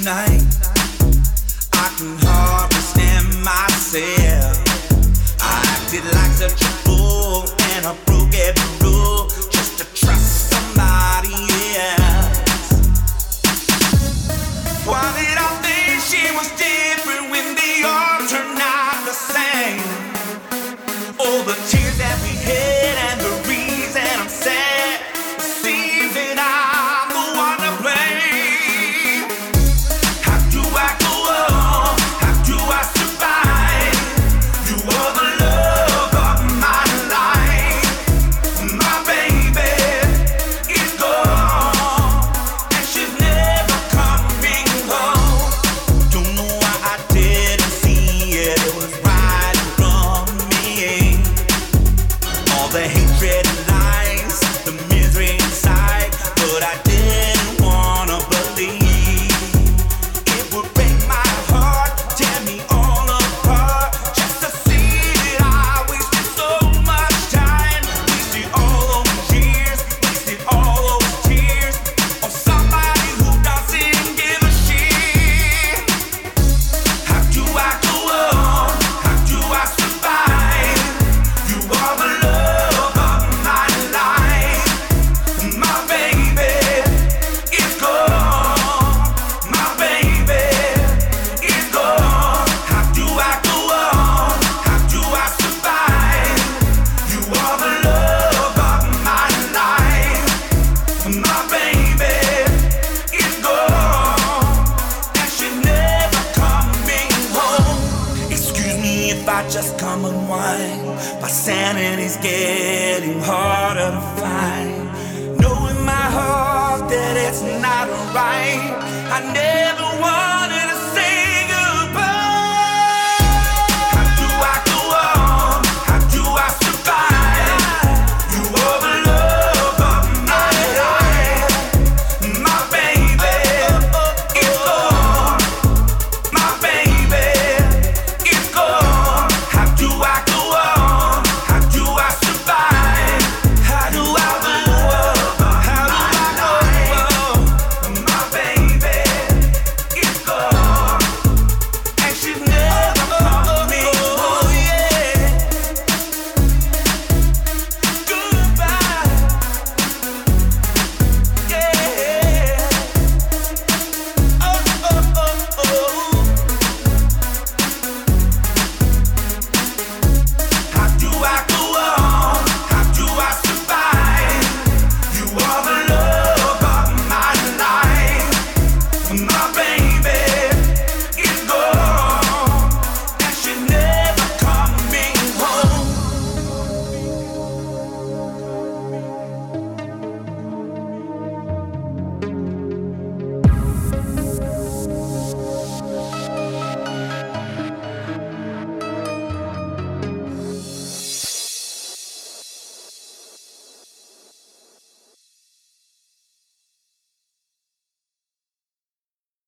tonight. I can just come unwind. My sanity's getting harder to find. Know in my heart that it's not right. I never want.